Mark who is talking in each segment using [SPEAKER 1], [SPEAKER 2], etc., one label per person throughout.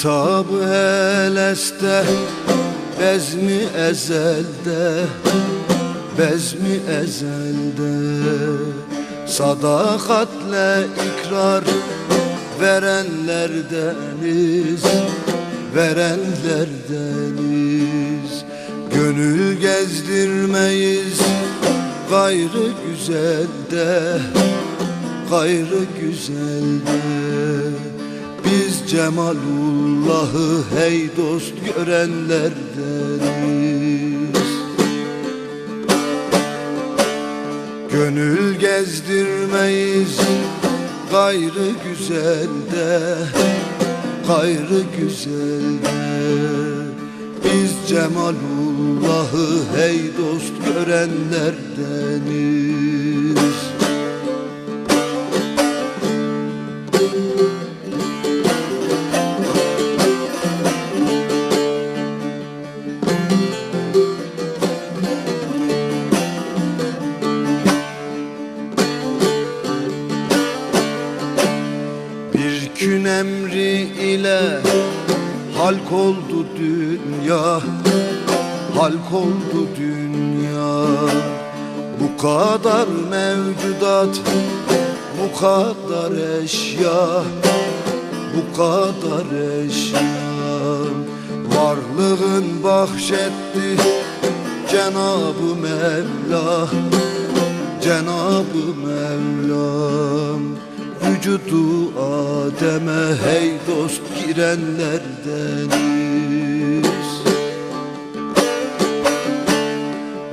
[SPEAKER 1] Hitabı heleste Bezmi ezelde Bezmi ezelde. Sadakatle ikrar Verenlerdeniz Verenlerdeniz Gönül gezdirmeyiz Gayrı güzelde Gayrı güzelde Cemalullah'ı hey dost görenlerdeniz Gönül gezdirmeyiz gayrı güzelde Gayrı güzelde. Biz Cemalullah'ı hey dost görenlerdeniz Bir gün emri ile halk oldu dünya. Halk oldu dünya. Bu kadar mevcudat Bu kadar eşya. Bu kadar eşya. Varlığın bahşetti Cenab-ı Mevla. Cenab-ı Mevlam Vücudu Adem'e hey dost girenlerdeniz.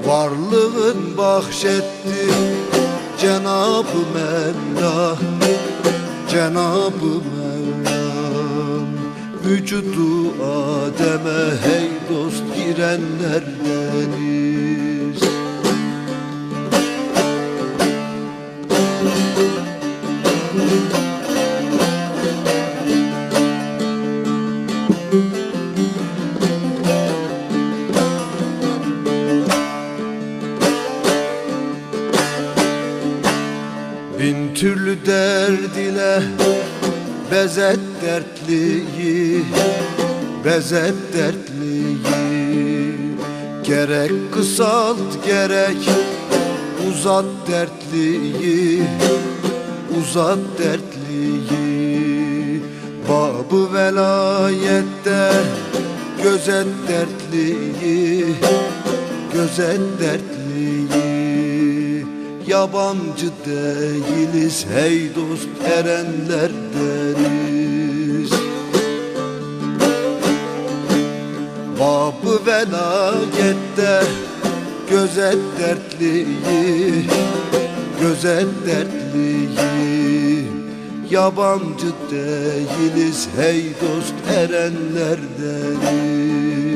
[SPEAKER 1] Varlığın bahşetti Cenab-ı Mevla. Cenab-ı Mevlam Vücudu Adem'e hey dost girenlerdeniz türlü derd ile bezet dertliyi Bezet dertliyi. Gerek kısalt gerek uzat dertliyi Uzat dertliyi. Babı velayette gözet dertliyi Gözet dertliyi Yabancı değiliz hey dost erenlerdeniz Babı velayette gözet dertliyi Gözet dertliyi. Yabancı değiliz hey dost erenlerdeniz